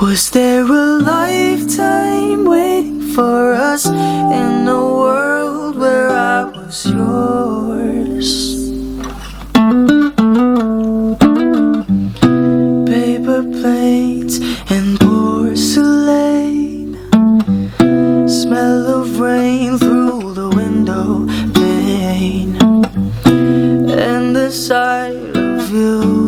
Was there a lifetime waiting for us in a world where I was yours? Paper plates and porcelain, smell of rain through the window pane, and the sight of you.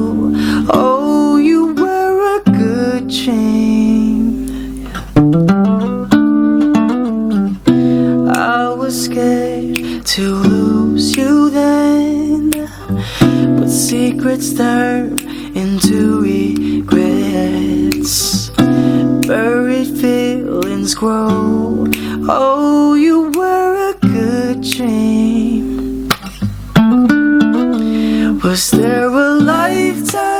Scared to lose you then, but secrets turn into regrets. Buried feelings grow. Oh, you were a good dream. Was there a lifetime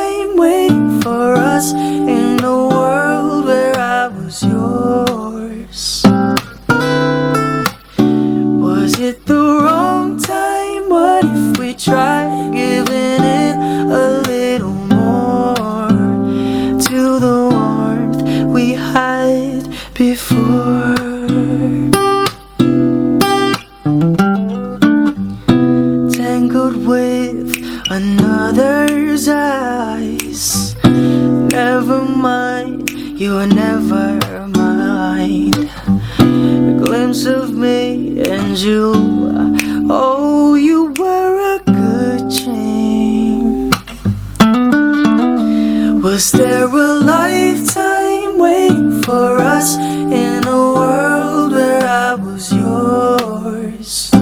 tried giving in a little more to the warmth we had before? Tangled with another's eyes. Never mind, you are never mine a glimpse of me and you. Was there a lifetime waiting for us in a world where I was yours?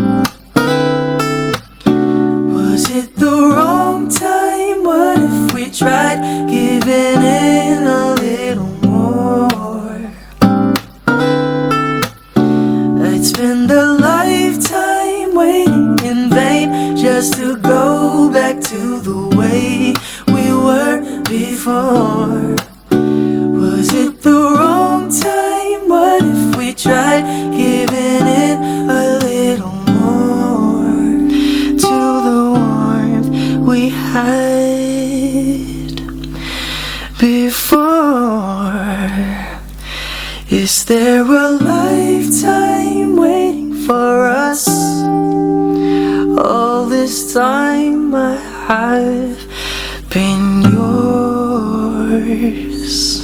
Was it the wrong time? What if we tried giving in a little more? I'd spend a lifetime waiting in vain just to go back to the way before. Was it the wrong time? What if we tried giving it a little more to the warmth we had before? Is there a lifetime waiting for us? All this time I have been yours.